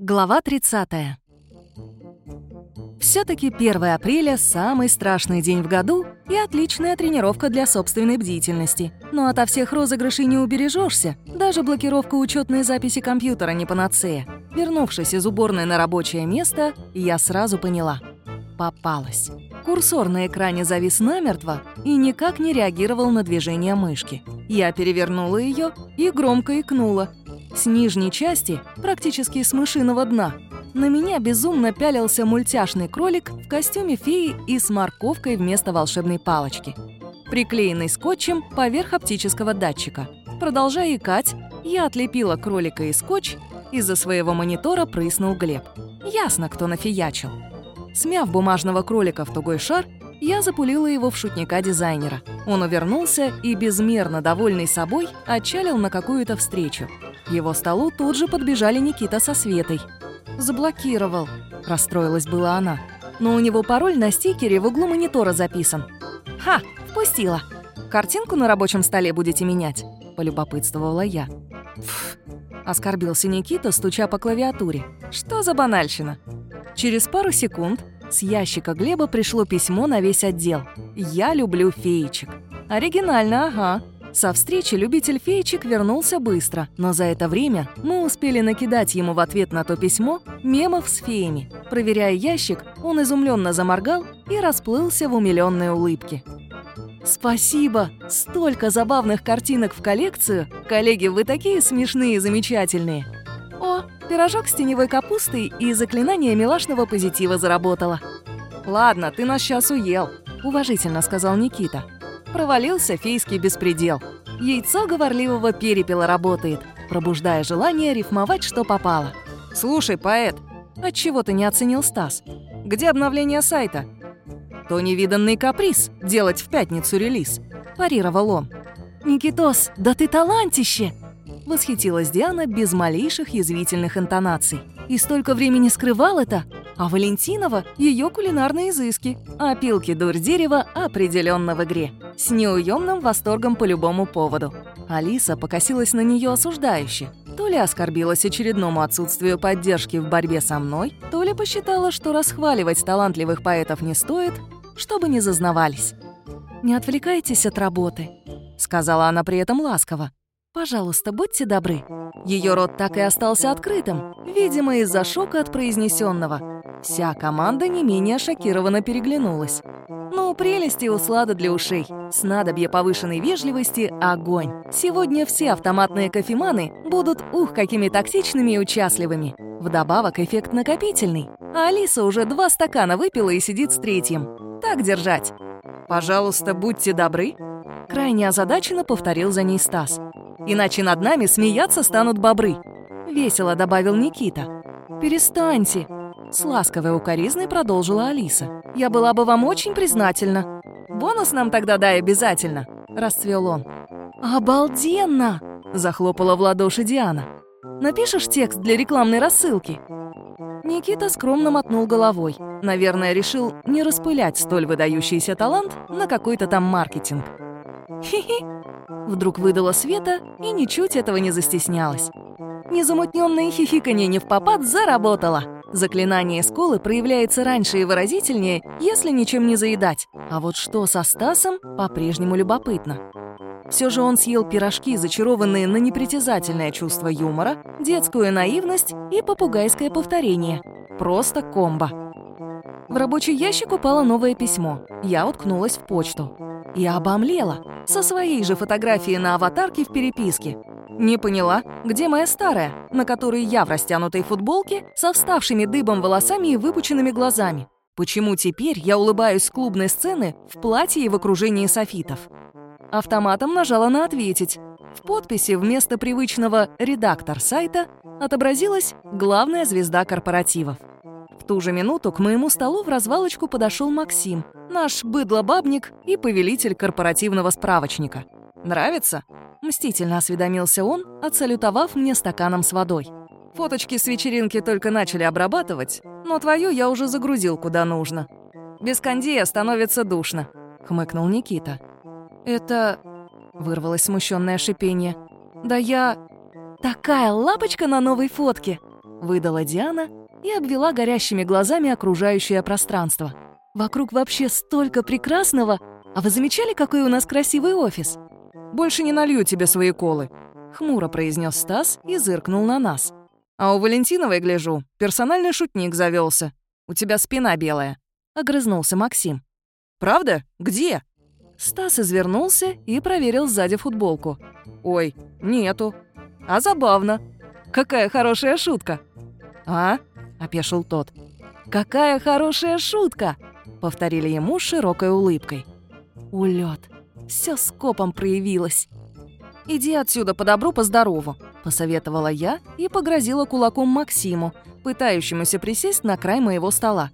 Глава 30. все таки 1 апреля — самый страшный день в году и отличная тренировка для собственной бдительности. Но ото всех розыгрышей не убережешься, даже блокировка учетной записи компьютера не панацея. Вернувшись из уборной на рабочее место, я сразу поняла — попалась. Курсор на экране завис намертво и никак не реагировал на движение мышки. Я перевернула ее и громко икнула, с нижней части, практически с мышиного дна, на меня безумно пялился мультяшный кролик в костюме феи и с морковкой вместо волшебной палочки, приклеенный скотчем поверх оптического датчика. Продолжая икать, я отлепила кролика и скотч, из-за своего монитора прыснул Глеб. Ясно, кто нафиячил. Смяв бумажного кролика в тугой шар, я запулила его в шутника дизайнера. Он увернулся и, безмерно довольный собой, отчалил на какую-то встречу. Его столу тут же подбежали Никита со Светой. «Заблокировал», – расстроилась была она. «Но у него пароль на стикере в углу монитора записан». «Ха, впустила. Картинку на рабочем столе будете менять?» – полюбопытствовала я. «Пф», – оскорбился Никита, стуча по клавиатуре. «Что за банальщина?» Через пару секунд с ящика Глеба пришло письмо на весь отдел. «Я люблю феечек». Оригинально, ага. Со встречи любитель феечек вернулся быстро, но за это время мы успели накидать ему в ответ на то письмо мемов с феями. Проверяя ящик, он изумленно заморгал и расплылся в умиленной улыбке. «Спасибо! Столько забавных картинок в коллекцию! Коллеги, вы такие смешные и замечательные!» «О, пирожок с теневой капустой и заклинание милашного позитива заработало!» «Ладно, ты нас сейчас уел», — уважительно сказал Никита. Провалился фейский беспредел. Яйцо говорливого перепела работает, пробуждая желание рифмовать, что попало. «Слушай, поэт, отчего ты не оценил Стас? Где обновление сайта?» «То невиданный каприз — делать в пятницу релиз», — парировал он. «Никитос, да ты талантище!» Восхитилась Диана без малейших язвительных интонаций. «И столько времени скрывал это? А Валентинова — ее кулинарные изыски, а пилки дурь дерева определенно в игре. С неуемным восторгом по любому поводу. Алиса покосилась на нее осуждающе. То ли оскорбилась очередному отсутствию поддержки в борьбе со мной, то ли посчитала, что расхваливать талантливых поэтов не стоит, чтобы не зазнавались. «Не отвлекайтесь от работы», — сказала она при этом ласково. «Пожалуйста, будьте добры». Ее рот так и остался открытым, видимо, из-за шока от произнесенного. Вся команда не менее шокированно переглянулась. Ну, прелести услада для ушей. Снадобье повышенной вежливости — огонь. Сегодня все автоматные кофеманы будут ух, какими токсичными и участливыми. Вдобавок эффект накопительный. А Алиса уже два стакана выпила и сидит с третьим. Так держать. «Пожалуйста, будьте добры», — крайне озадаченно повторил за ней Стас. «Иначе над нами смеяться станут бобры», — весело добавил Никита. «Перестаньте», с ласковой укоризной продолжила Алиса. «Я была бы вам очень признательна. Бонус нам тогда дай обязательно», — расцвел он. «Обалденно!» — захлопала в ладоши Диана. «Напишешь текст для рекламной рассылки?» Никита скромно мотнул головой. Наверное, решил не распылять столь выдающийся талант на какой-то там маркетинг. «Хи-хи!» Вдруг выдала Света и ничуть этого не застеснялась. Незамутненное хихиканье не в попад заработало. Заклинание сколы проявляется раньше и выразительнее, если ничем не заедать. А вот что со Стасом, по-прежнему любопытно. Все же он съел пирожки, зачарованные на непритязательное чувство юмора, детскую наивность и попугайское повторение. Просто комбо. В рабочий ящик упало новое письмо. Я уткнулась в почту. И обомлела. Со своей же фотографией на аватарке в переписке. Не поняла, где моя старая, на которой я в растянутой футболке, со вставшими дыбом волосами и выпученными глазами. Почему теперь я улыбаюсь с клубной сцены в платье и в окружении софитов? Автоматом нажала на «Ответить». В подписи вместо привычного «редактор сайта» отобразилась главная звезда корпоративов. В ту же минуту к моему столу в развалочку подошел Максим, наш быдлобабник и повелитель корпоративного справочника. «Нравится?» Мстительно осведомился он, отсалютовав мне стаканом с водой. Фоточки с вечеринки только начали обрабатывать, но твою я уже загрузил куда нужно. Без кондея становится душно, хмыкнул Никита. Это... вырвалось смущенное шипение. Да я... Такая лапочка на новой фотке! выдала Диана и обвела горящими глазами окружающее пространство. «Вокруг вообще столько прекрасного! А вы замечали, какой у нас красивый офис?» «Больше не налью тебе свои колы», — хмуро произнес Стас и зыркнул на нас. «А у Валентиновой, гляжу, персональный шутник завелся. У тебя спина белая», — огрызнулся Максим. «Правда? Где?» Стас извернулся и проверил сзади футболку. «Ой, нету. А забавно. Какая хорошая шутка!» «А?» — опешил тот. «Какая хорошая шутка!» — повторили ему с широкой улыбкой. Улет. Все скопом проявилось. «Иди отсюда по добру, по здорову», — посоветовала я и погрозила кулаком Максиму, пытающемуся присесть на край моего стола.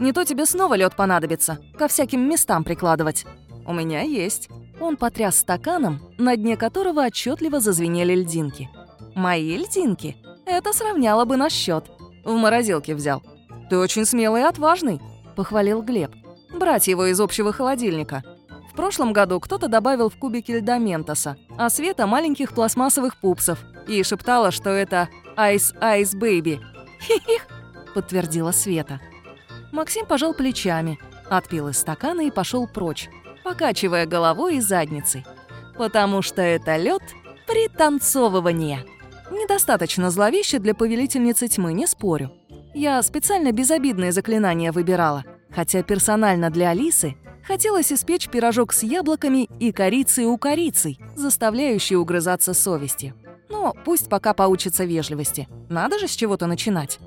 «Не то тебе снова лед понадобится, ко всяким местам прикладывать». «У меня есть». Он потряс стаканом, на дне которого отчетливо зазвенели льдинки. «Мои льдинки? Это сравняло бы на счет. В морозилке взял». «Ты очень смелый и отважный», — похвалил Глеб. «Брать его из общего холодильника. В прошлом году кто-то добавил в кубики льда Ментоса, а Света — маленьких пластмассовых пупсов, и шептала, что это «Ice Ice Baby». «Хи-хих», — подтвердила Света. Максим пожал плечами, отпил из стакана и пошел прочь, покачивая головой и задницей. Потому что это лед пританцовывание. Недостаточно зловеще для повелительницы тьмы, не спорю. Я специально безобидные заклинания выбирала, хотя персонально для Алисы хотелось испечь пирожок с яблоками и корицей у корицей, заставляющий угрызаться совести. Но пусть пока поучится вежливости. Надо же с чего-то начинать.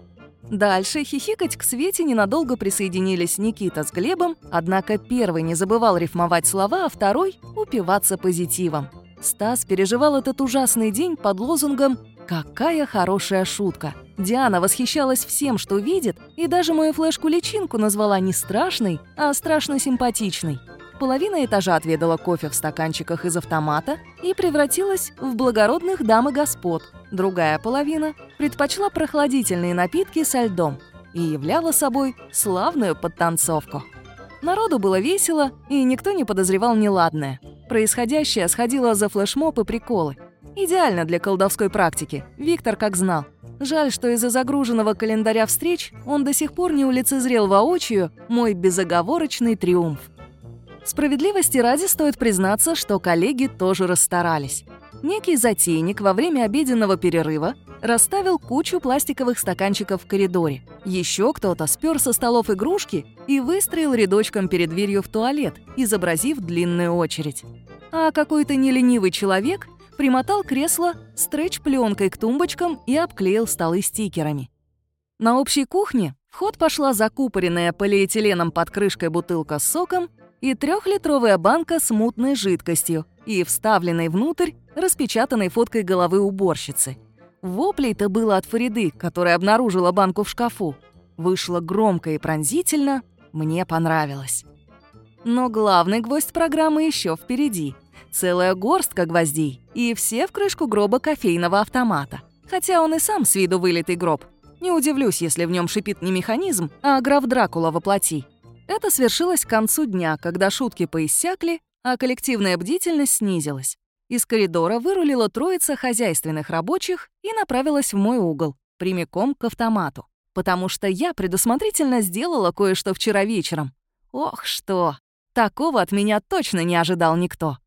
Дальше хихикать к Свете ненадолго присоединились Никита с Глебом, однако первый не забывал рифмовать слова, а второй — упиваться позитивом. Стас переживал этот ужасный день под лозунгом «Какая хорошая шутка!». Диана восхищалась всем, что видит, и даже мою флешку-личинку назвала не страшной, а страшно симпатичной. Половина этажа отведала кофе в стаканчиках из автомата и превратилась в благородных дам и господ. Другая половина предпочла прохладительные напитки со льдом и являла собой славную подтанцовку. Народу было весело, и никто не подозревал неладное. Происходящее сходило за флешмоб и приколы. Идеально для колдовской практики, Виктор как знал. Жаль, что из-за загруженного календаря встреч он до сих пор не улицезрел воочию мой безоговорочный триумф. Справедливости ради стоит признаться, что коллеги тоже расстарались. Некий затейник во время обеденного перерыва расставил кучу пластиковых стаканчиков в коридоре. Еще кто-то спер со столов игрушки и выстроил рядочком перед дверью в туалет, изобразив длинную очередь. А какой-то неленивый человек примотал кресло стретч-пленкой к тумбочкам и обклеил столы стикерами. На общей кухне в ход пошла закупоренная полиэтиленом под крышкой бутылка с соком и трехлитровая банка с мутной жидкостью и вставленной внутрь распечатанной фоткой головы уборщицы. Воплей-то было от Фариды, которая обнаружила банку в шкафу. Вышло громко и пронзительно, мне понравилось. Но главный гвоздь программы еще впереди. Целая горстка гвоздей, и все в крышку гроба кофейного автомата. Хотя он и сам с виду вылитый гроб. Не удивлюсь, если в нем шипит не механизм, а граф Дракула воплоти. Это свершилось к концу дня, когда шутки поиссякли, а коллективная бдительность снизилась. Из коридора вырулила троица хозяйственных рабочих и направилась в мой угол, прямиком к автомату. Потому что я предусмотрительно сделала кое-что вчера вечером. Ох, что! Такого от меня точно не ожидал никто.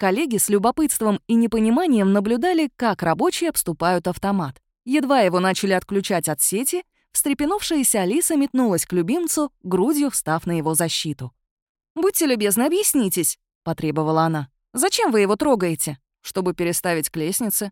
Коллеги с любопытством и непониманием наблюдали, как рабочие обступают автомат. Едва его начали отключать от сети, Встрепенувшаяся Алиса метнулась к любимцу, грудью встав на его защиту. «Будьте любезны, объяснитесь», — потребовала она. «Зачем вы его трогаете? Чтобы переставить к лестнице?»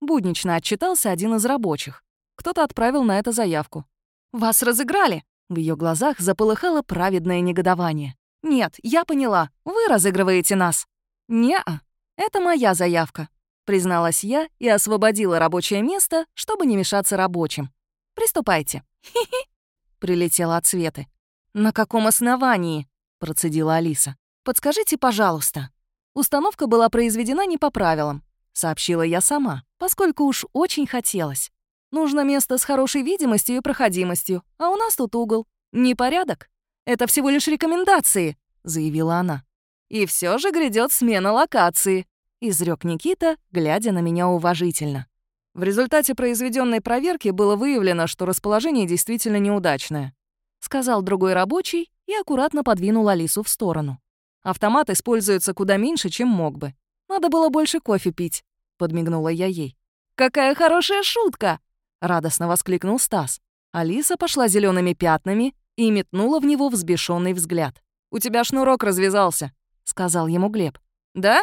Буднично отчитался один из рабочих. Кто-то отправил на это заявку. «Вас разыграли!» В ее глазах заполыхало праведное негодование. «Нет, я поняла. Вы разыгрываете нас». «Не-а. Это моя заявка», — призналась я и освободила рабочее место, чтобы не мешаться рабочим. Приступайте». «Хи-хи», — прилетела от Светы. «На каком основании?» — процедила Алиса. «Подскажите, пожалуйста». Установка была произведена не по правилам, сообщила я сама, поскольку уж очень хотелось. Нужно место с хорошей видимостью и проходимостью, а у нас тут угол. Непорядок? Это всего лишь рекомендации, заявила она. И все же грядет смена локации, изрек Никита, глядя на меня уважительно. В результате произведенной проверки было выявлено, что расположение действительно неудачное. Сказал другой рабочий и аккуратно подвинул Алису в сторону. Автомат используется куда меньше, чем мог бы. Надо было больше кофе пить, подмигнула я ей. Какая хорошая шутка! радостно воскликнул Стас. Алиса пошла зелеными пятнами и метнула в него взбешенный взгляд. «У тебя шнурок развязался», — сказал ему Глеб. «Да?»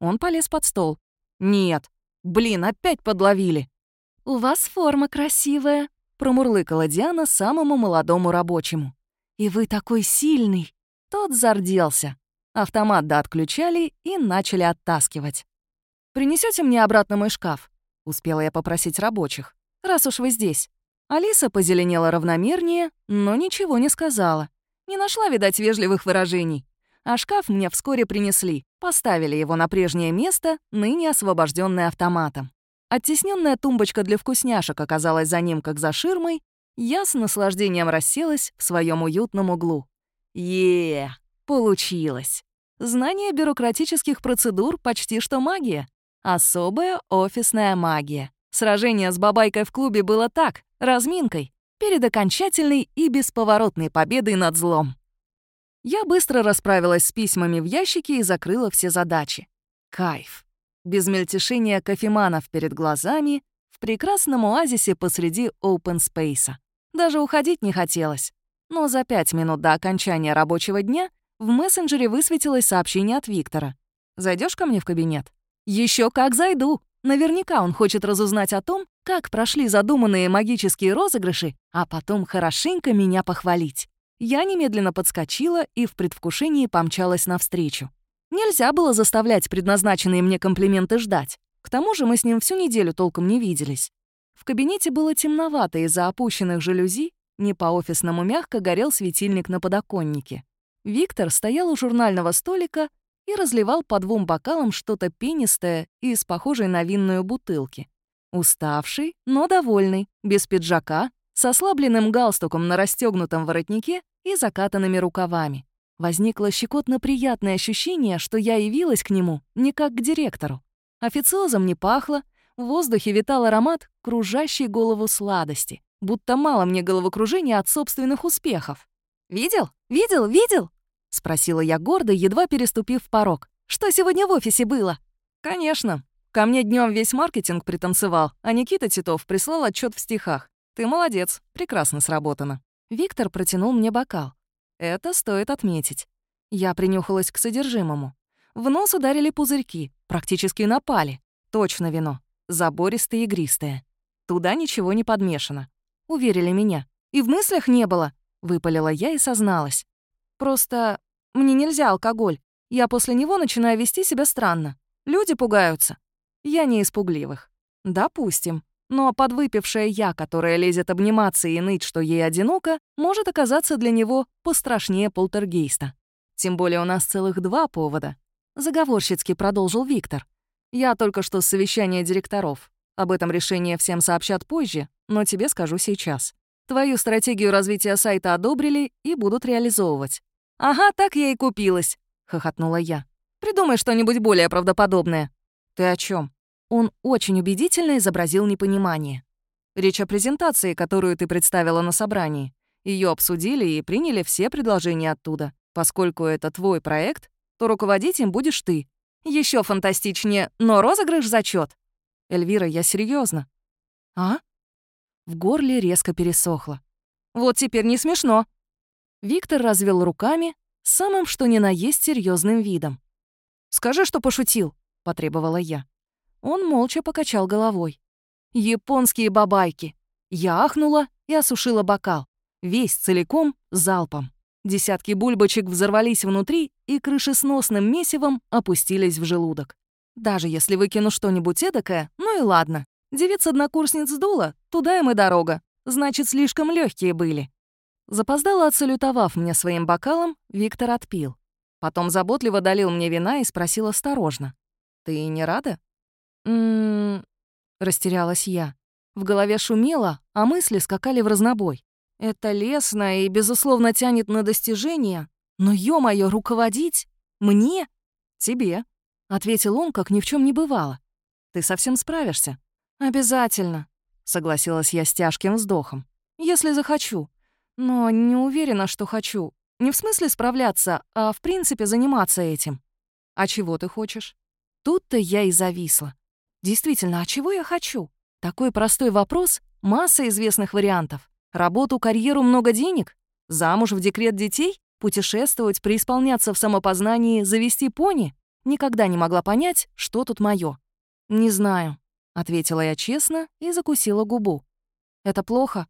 Он полез под стол. «Нет, Блин, опять подловили!» «У вас форма красивая», — промурлыкала Диана самому молодому рабочему. «И вы такой сильный!» Тот зарделся. Автомат да отключали и начали оттаскивать. Принесете мне обратно мой шкаф?» — успела я попросить рабочих. «Раз уж вы здесь». Алиса позеленела равномернее, но ничего не сказала. Не нашла, видать, вежливых выражений а шкаф мне вскоре принесли. Поставили его на прежнее место, ныне освобожденное автоматом. Оттесненная тумбочка для вкусняшек оказалась за ним, как за ширмой. Я с наслаждением расселась в своем уютном углу. е получилось. Знание бюрократических процедур почти что магия. Особая офисная магия. Сражение с бабайкой в клубе было так, разминкой, перед окончательной и бесповоротной победой над злом. Я быстро расправилась с письмами в ящике и закрыла все задачи. Кайф. Без мельтешения кофеманов перед глазами, в прекрасном оазисе посреди open space. Даже уходить не хотелось. Но за пять минут до окончания рабочего дня в мессенджере высветилось сообщение от Виктора. Зайдешь ко мне в кабинет?» Еще как зайду!» Наверняка он хочет разузнать о том, как прошли задуманные магические розыгрыши, а потом хорошенько меня похвалить. Я немедленно подскочила и в предвкушении помчалась навстречу. Нельзя было заставлять предназначенные мне комплименты ждать. К тому же мы с ним всю неделю толком не виделись. В кабинете было темновато из-за опущенных жалюзи, не по-офисному мягко горел светильник на подоконнике. Виктор стоял у журнального столика и разливал по двум бокалам что-то пенистое из похожей на винную бутылки. Уставший, но довольный, без пиджака, с ослабленным галстуком на расстегнутом воротнике и закатанными рукавами. Возникло щекотно приятное ощущение, что я явилась к нему не как к директору. Официозом не пахло, в воздухе витал аромат, кружащий голову сладости, будто мало мне головокружения от собственных успехов. «Видел? Видел? Видел?» — спросила я гордо, едва переступив порог. «Что сегодня в офисе было?» «Конечно. Ко мне днем весь маркетинг пританцевал, а Никита Титов прислал отчет в стихах. Ты молодец, прекрасно сработано». Виктор протянул мне бокал. Это стоит отметить. Я принюхалась к содержимому. В нос ударили пузырьки, практически напали. Точно вино. Забористое и игристое. Туда ничего не подмешано. Уверили меня. И в мыслях не было, выпалила я и созналась. Просто мне нельзя алкоголь. Я после него начинаю вести себя странно. Люди пугаются. Я не испугливых. Допустим. Но подвыпившая я, которая лезет обниматься и ныть, что ей одиноко, может оказаться для него пострашнее полтергейста. Тем более у нас целых два повода. Заговорщицки продолжил Виктор. Я только что с совещания директоров. Об этом решение всем сообщат позже, но тебе скажу сейчас. Твою стратегию развития сайта одобрили и будут реализовывать. «Ага, так я и купилась», — хохотнула я. «Придумай что-нибудь более правдоподобное». «Ты о чем? Он очень убедительно изобразил непонимание. Речь о презентации, которую ты представила на собрании. Ее обсудили и приняли все предложения оттуда. Поскольку это твой проект, то руководить им будешь ты. Еще фантастичнее, но розыгрыш зачет. Эльвира, я серьезно. А? В горле резко пересохло. Вот теперь не смешно. Виктор развел руками, самым что ни на есть серьезным видом. «Скажи, что пошутил», — потребовала я. Он молча покачал головой. «Японские бабайки!» Я ахнула и осушила бокал. Весь целиком, залпом. Десятки бульбочек взорвались внутри и крышесносным месивом опустились в желудок. Даже если выкину что-нибудь эдакое, ну и ладно. Девиц-однокурсниц сдула, туда им и дорога. Значит, слишком легкие были. Запоздало отсалютовав мне своим бокалом, Виктор отпил. Потом заботливо долил мне вина и спросил осторожно. «Ты не рада?» «М-м-м...» растерялась я. В голове шумело, а мысли скакали в разнобой. Это лестно и, безусловно, тянет на достижение. Но, ё-моё, руководить? Мне? Тебе? Ответил он, как ни в чем не бывало. Ты совсем справишься. «Обязательно», — согласилась я с тяжким вздохом. «Если захочу. Но не уверена, что хочу. Не в смысле справляться, а в принципе заниматься этим. А чего ты хочешь? Тут-то я и зависла. Действительно, а чего я хочу? Такой простой вопрос, масса известных вариантов. Работу, карьеру, много денег? Замуж в декрет детей? Путешествовать, преисполняться в самопознании, завести пони? Никогда не могла понять, что тут моё. «Не знаю», — ответила я честно и закусила губу. «Это плохо?»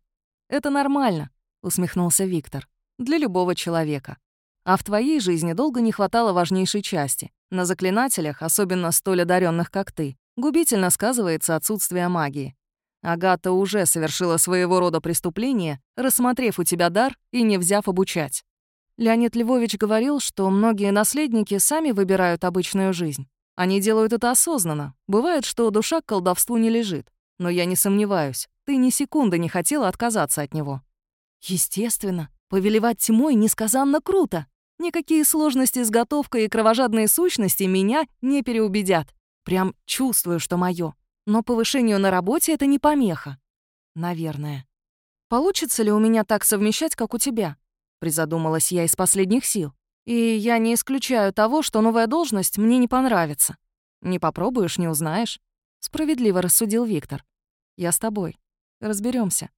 «Это нормально», — усмехнулся Виктор для любого человека. А в твоей жизни долго не хватало важнейшей части. На заклинателях, особенно столь одаренных, как ты, губительно сказывается отсутствие магии. Агата уже совершила своего рода преступление, рассмотрев у тебя дар и не взяв обучать. Леонид Львович говорил, что многие наследники сами выбирают обычную жизнь. Они делают это осознанно. Бывает, что душа к колдовству не лежит. Но я не сомневаюсь, ты ни секунды не хотела отказаться от него. Естественно. Повелевать тьмой несказанно круто. Никакие сложности с готовкой и кровожадные сущности меня не переубедят. Прям чувствую, что моё. Но повышению на работе это не помеха. Наверное. Получится ли у меня так совмещать, как у тебя? Призадумалась я из последних сил. И я не исключаю того, что новая должность мне не понравится. Не попробуешь, не узнаешь. Справедливо рассудил Виктор. Я с тобой. Разберемся.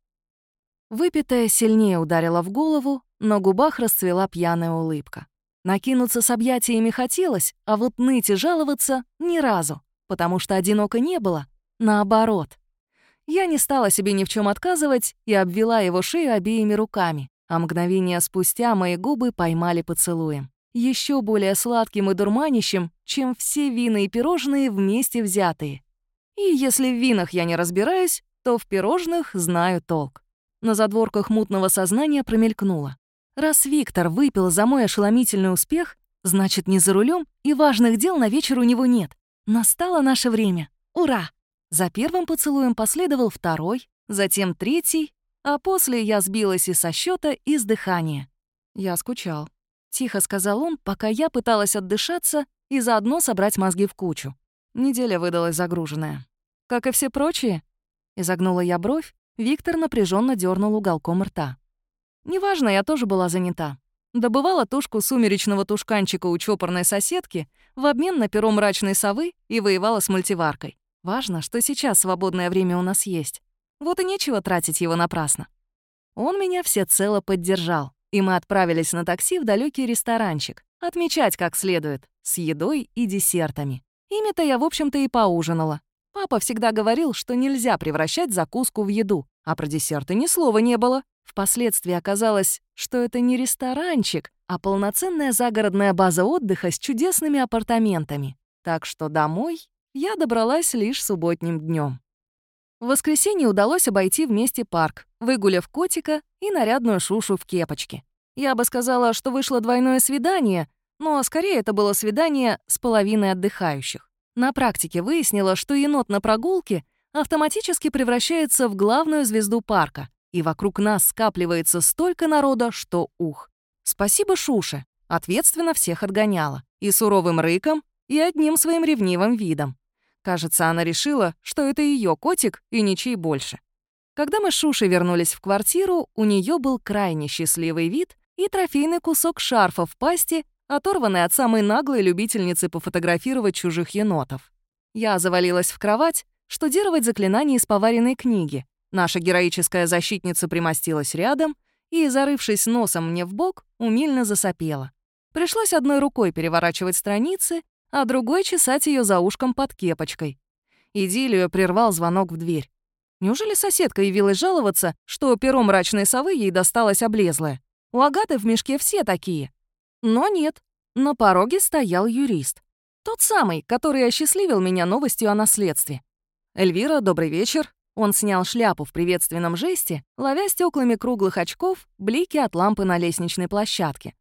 Выпитая сильнее ударила в голову, на губах расцвела пьяная улыбка. Накинуться с объятиями хотелось, а вот ныть и жаловаться — ни разу, потому что одиноко не было. Наоборот. Я не стала себе ни в чем отказывать и обвела его шею обеими руками, а мгновение спустя мои губы поймали поцелуем. Еще более сладким и дурманящим, чем все вина и пирожные вместе взятые. И если в винах я не разбираюсь, то в пирожных знаю толк. На задворках мутного сознания промелькнуло. Раз Виктор выпил за мой ошеломительный успех, значит, не за рулем и важных дел на вечер у него нет. Настало наше время. Ура! За первым поцелуем последовал второй, затем третий, а после я сбилась и со счета, и с дыхания. Я скучал. Тихо сказал он, пока я пыталась отдышаться и заодно собрать мозги в кучу. Неделя выдалась загруженная. Как и все прочие. Изогнула я бровь, Виктор напряженно дернул уголком рта. Неважно, я тоже была занята. Добывала тушку сумеречного тушканчика у чопорной соседки в обмен на перо мрачной совы и воевала с мультиваркой. Важно, что сейчас свободное время у нас есть. Вот и нечего тратить его напрасно. Он меня всецело поддержал, и мы отправились на такси в далекий ресторанчик, отмечать как следует, с едой и десертами. Ими-то я, в общем-то, и поужинала. Папа всегда говорил, что нельзя превращать закуску в еду, а про десерты ни слова не было. Впоследствии оказалось, что это не ресторанчик, а полноценная загородная база отдыха с чудесными апартаментами. Так что домой я добралась лишь субботним днем. В воскресенье удалось обойти вместе парк, выгуляв котика и нарядную шушу в кепочке. Я бы сказала, что вышло двойное свидание, но скорее это было свидание с половиной отдыхающих. На практике выяснила, что енот на прогулке автоматически превращается в главную звезду парка, и вокруг нас скапливается столько народа, что ух. Спасибо Шуше, ответственно всех отгоняла, и суровым рыком, и одним своим ревнивым видом. Кажется, она решила, что это ее котик и ничей больше. Когда мы с Шушей вернулись в квартиру, у нее был крайне счастливый вид и трофейный кусок шарфа в пасти оторванный от самой наглой любительницы пофотографировать чужих енотов. Я завалилась в кровать, штудировать заклинания из поваренной книги. Наша героическая защитница примостилась рядом и, зарывшись носом мне в бок, умильно засопела. Пришлось одной рукой переворачивать страницы, а другой чесать ее за ушком под кепочкой. Идиллию прервал звонок в дверь. Неужели соседка явилась жаловаться, что перо мрачной совы ей досталось облезлое? У Агаты в мешке все такие. Но нет, на пороге стоял юрист. Тот самый, который осчастливил меня новостью о наследстве. «Эльвира, добрый вечер». Он снял шляпу в приветственном жесте, ловя стеклами круглых очков блики от лампы на лестничной площадке.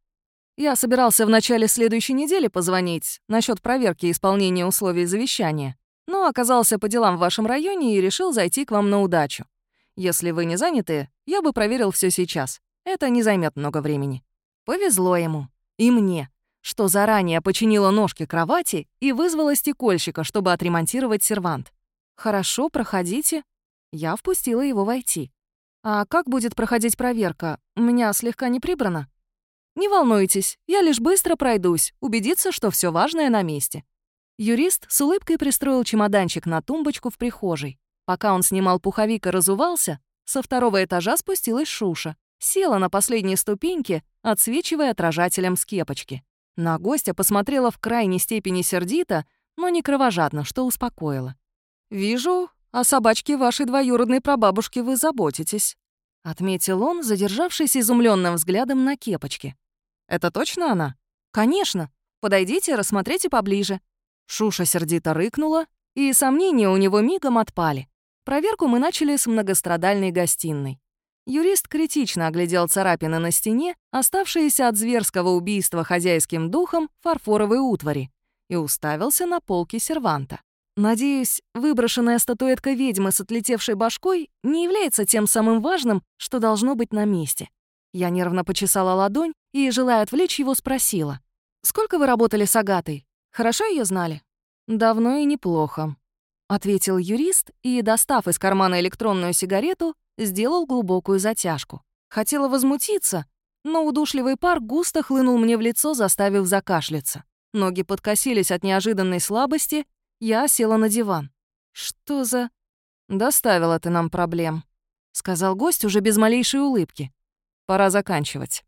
«Я собирался в начале следующей недели позвонить насчет проверки исполнения условий завещания, но оказался по делам в вашем районе и решил зайти к вам на удачу. Если вы не заняты, я бы проверил все сейчас. Это не займет много времени». Повезло ему. И мне, что заранее починила ножки кровати и вызвала стекольщика, чтобы отремонтировать сервант. «Хорошо, проходите». Я впустила его войти. «А как будет проходить проверка? Меня слегка не прибрано?» «Не волнуйтесь, я лишь быстро пройдусь, убедиться, что все важное на месте». Юрист с улыбкой пристроил чемоданчик на тумбочку в прихожей. Пока он снимал пуховик и разувался, со второго этажа спустилась Шуша. Села на последней ступеньке, отсвечивая отражателем с кепочки. На гостя посмотрела в крайней степени сердито, но не кровожадно, что успокоило. «Вижу, о собачке вашей двоюродной прабабушки вы заботитесь», — отметил он, задержавшись изумленным взглядом на кепочке. «Это точно она?» «Конечно. Подойдите, рассмотрите поближе». Шуша сердито рыкнула, и сомнения у него мигом отпали. Проверку мы начали с многострадальной гостиной. Юрист критично оглядел царапины на стене, оставшиеся от зверского убийства хозяйским духом фарфоровой утвари, и уставился на полки серванта. Надеюсь, выброшенная статуэтка ведьмы с отлетевшей башкой не является тем самым важным, что должно быть на месте. Я нервно почесала ладонь и, желая отвлечь его, спросила. «Сколько вы работали с Агатой? Хорошо ее знали?» «Давно и неплохо», — ответил юрист и, достав из кармана электронную сигарету, сделал глубокую затяжку. Хотела возмутиться, но удушливый пар густо хлынул мне в лицо, заставив закашляться. Ноги подкосились от неожиданной слабости, я села на диван. «Что за...» «Доставила ты нам проблем», — сказал гость уже без малейшей улыбки. «Пора заканчивать».